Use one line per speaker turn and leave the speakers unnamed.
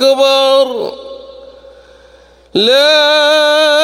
أكبر لا